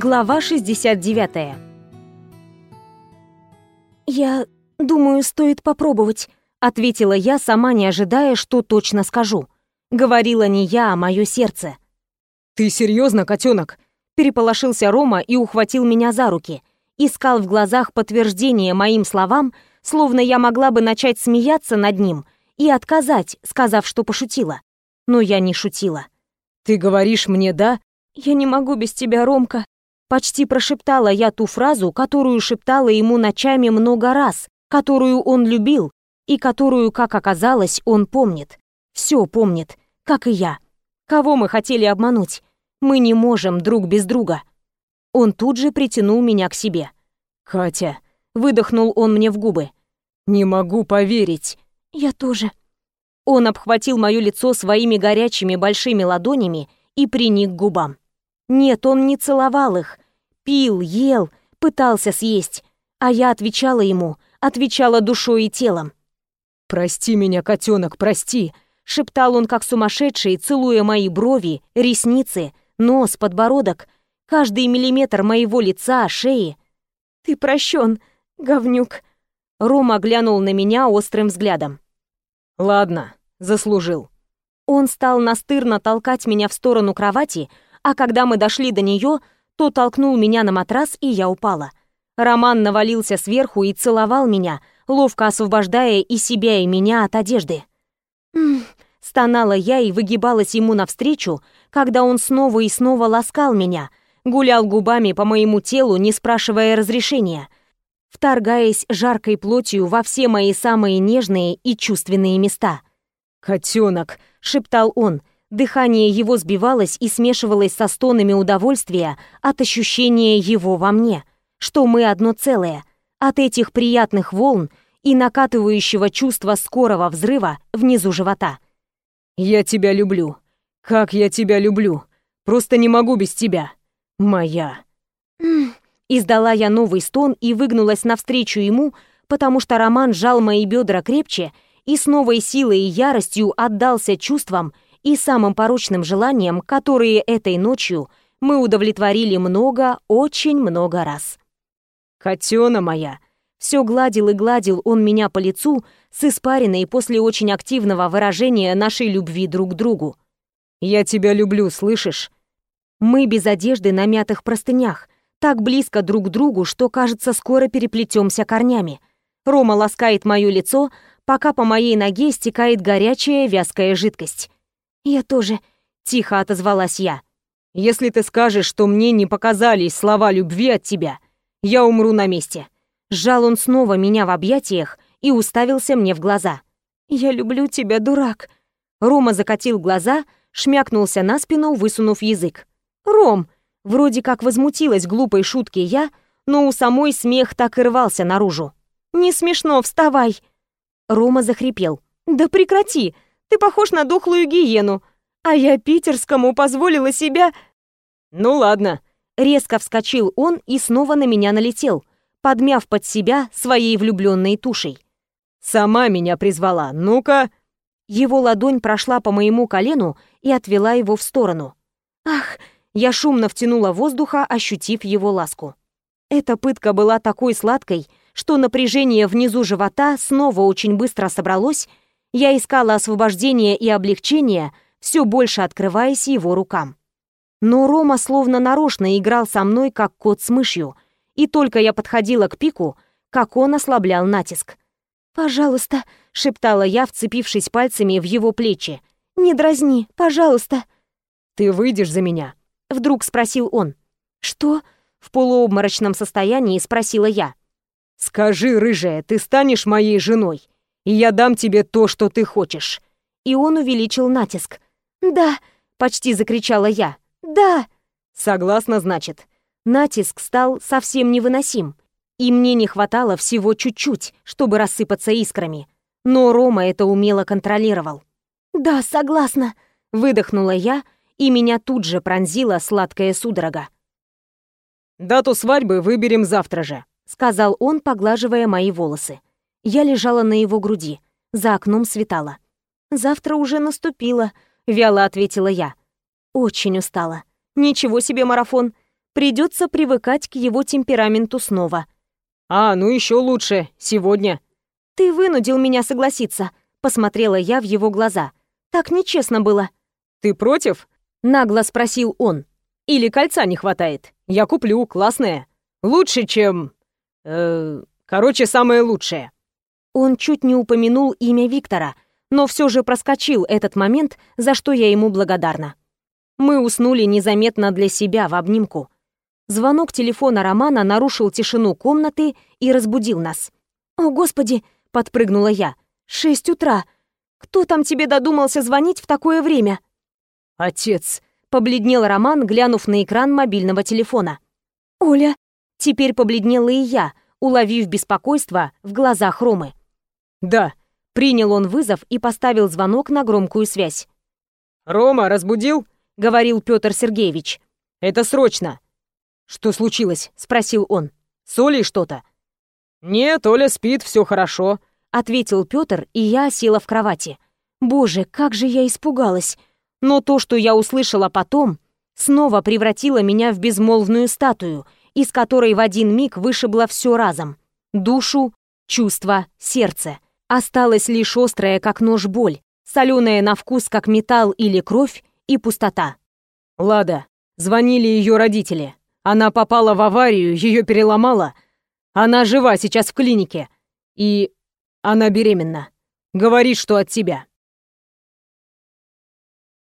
Глава 69. «Я думаю, стоит попробовать», — ответила я, сама не ожидая, что точно скажу. Говорила не я, а мое сердце. «Ты серьезно, котенок?» Переполошился Рома и ухватил меня за руки. Искал в глазах подтверждение моим словам, словно я могла бы начать смеяться над ним и отказать, сказав, что пошутила. Но я не шутила. «Ты говоришь мне «да»?» «Я не могу без тебя, Ромка», Почти прошептала я ту фразу, которую шептала ему ночами много раз, которую он любил и которую, как оказалось, он помнит. Все помнит, как и я. Кого мы хотели обмануть? Мы не можем друг без друга. Он тут же притянул меня к себе. «Катя», — выдохнул он мне в губы. «Не могу поверить». «Я тоже». Он обхватил моё лицо своими горячими большими ладонями и приник к губам. Нет, он не целовал их. Пил, ел, пытался съесть. А я отвечала ему, отвечала душой и телом. «Прости меня, котенок, прости!» Шептал он как сумасшедший, целуя мои брови, ресницы, нос, подбородок, каждый миллиметр моего лица, шеи. «Ты прощен, говнюк!» Рома глянул на меня острым взглядом. «Ладно, заслужил». Он стал настырно толкать меня в сторону кровати, а когда мы дошли до нее, то толкнул меня на матрас, и я упала. Роман навалился сверху и целовал меня, ловко освобождая и себя, и меня от одежды. «М-м-м», стонала я и выгибалась ему навстречу, когда он снова и снова ласкал меня, гулял губами по моему телу, не спрашивая разрешения, вторгаясь жаркой плотью во все мои самые нежные и чувственные места. «Котенок!» — шептал он, Дыхание его сбивалось и смешивалось со стонами удовольствия от ощущения его во мне, что мы одно целое, от этих приятных волн и накатывающего чувства скорого взрыва внизу живота. «Я тебя люблю. Как я тебя люблю. Просто не могу без тебя. Моя». Издала я новый стон и выгнулась навстречу ему, потому что Роман сжал мои бедра крепче и с новой силой и яростью отдался чувствам, и самым порочным желанием, которые этой ночью мы удовлетворили много, очень много раз. «Котёна моя!» Все гладил и гладил он меня по лицу с испаренной после очень активного выражения нашей любви друг к другу. «Я тебя люблю, слышишь?» Мы без одежды на мятых простынях, так близко друг к другу, что, кажется, скоро переплетемся корнями. Рома ласкает мое лицо, пока по моей ноге стекает горячая вязкая жидкость. «Я тоже», — тихо отозвалась я. «Если ты скажешь, что мне не показались слова любви от тебя, я умру на месте». Сжал он снова меня в объятиях и уставился мне в глаза. «Я люблю тебя, дурак». Рома закатил глаза, шмякнулся на спину, высунув язык. «Ром!» Вроде как возмутилась глупой шутки я, но у самой смех так и рвался наружу. «Не смешно, вставай!» Рома захрипел. «Да прекрати! Ты похож на дохлую гиену, а я питерскому позволила себя...» «Ну ладно». Резко вскочил он и снова на меня налетел, подмяв под себя своей влюбленной тушей. «Сама меня призвала, ну-ка!» Его ладонь прошла по моему колену и отвела его в сторону. «Ах!» Я шумно втянула воздуха, ощутив его ласку. Эта пытка была такой сладкой, что напряжение внизу живота снова очень быстро собралось я искала освобождения и облегчения, все больше открываясь его рукам. Но Рома словно нарочно играл со мной, как кот с мышью, и только я подходила к пику, как он ослаблял натиск. «Пожалуйста», — шептала я, вцепившись пальцами в его плечи. «Не дразни, пожалуйста». «Ты выйдешь за меня?» — вдруг спросил он. «Что?» — в полуобморочном состоянии спросила я. «Скажи, рыжая, ты станешь моей женой?» И я дам тебе то, что ты хочешь». И он увеличил натиск. «Да!» — почти закричала я. «Да!» «Согласна, значит?» Натиск стал совсем невыносим, и мне не хватало всего чуть-чуть, чтобы рассыпаться искрами. Но Рома это умело контролировал. «Да, согласна!» — выдохнула я, и меня тут же пронзила сладкая судорога. «Дату свадьбы выберем завтра же», — сказал он, поглаживая мои волосы. Я лежала на его груди. За окном светало. «Завтра уже наступило», — вяло ответила я. «Очень устала. Ничего себе марафон. Придется привыкать к его темпераменту снова. А, ну еще лучше, сегодня. Ты вынудил меня согласиться, посмотрела я в его глаза. Так нечестно было. Ты против? Нагло спросил он. Или кольца не хватает? Я куплю, классное. Лучше, чем... Э, короче, самое лучшее. Он чуть не упомянул имя Виктора, но все же проскочил этот момент, за что я ему благодарна. Мы уснули незаметно для себя в обнимку. Звонок телефона Романа нарушил тишину комнаты и разбудил нас. «О, Господи!» — подпрыгнула я. «Шесть утра! Кто там тебе додумался звонить в такое время?» «Отец!» — побледнел Роман, глянув на экран мобильного телефона. «Оля!» — теперь побледнела и я, уловив беспокойство в глазах Ромы. «Да», — принял он вызов и поставил звонок на громкую связь. «Рома, разбудил?» — говорил Петр Сергеевич. «Это срочно!» «Что случилось?» — спросил он. «С Олей что-то?» «Нет, Оля спит, все хорошо», — ответил Петр, и я села в кровати. Боже, как же я испугалась! Но то, что я услышала потом, снова превратило меня в безмолвную статую, из которой в один миг вышибло все разом. Душу, чувства, сердце. Осталась лишь острая, как нож, боль, соленая на вкус, как металл или кровь, и пустота. «Лада, звонили ее родители. Она попала в аварию, ее переломала. Она жива сейчас в клинике. И она беременна. Говорит, что от тебя.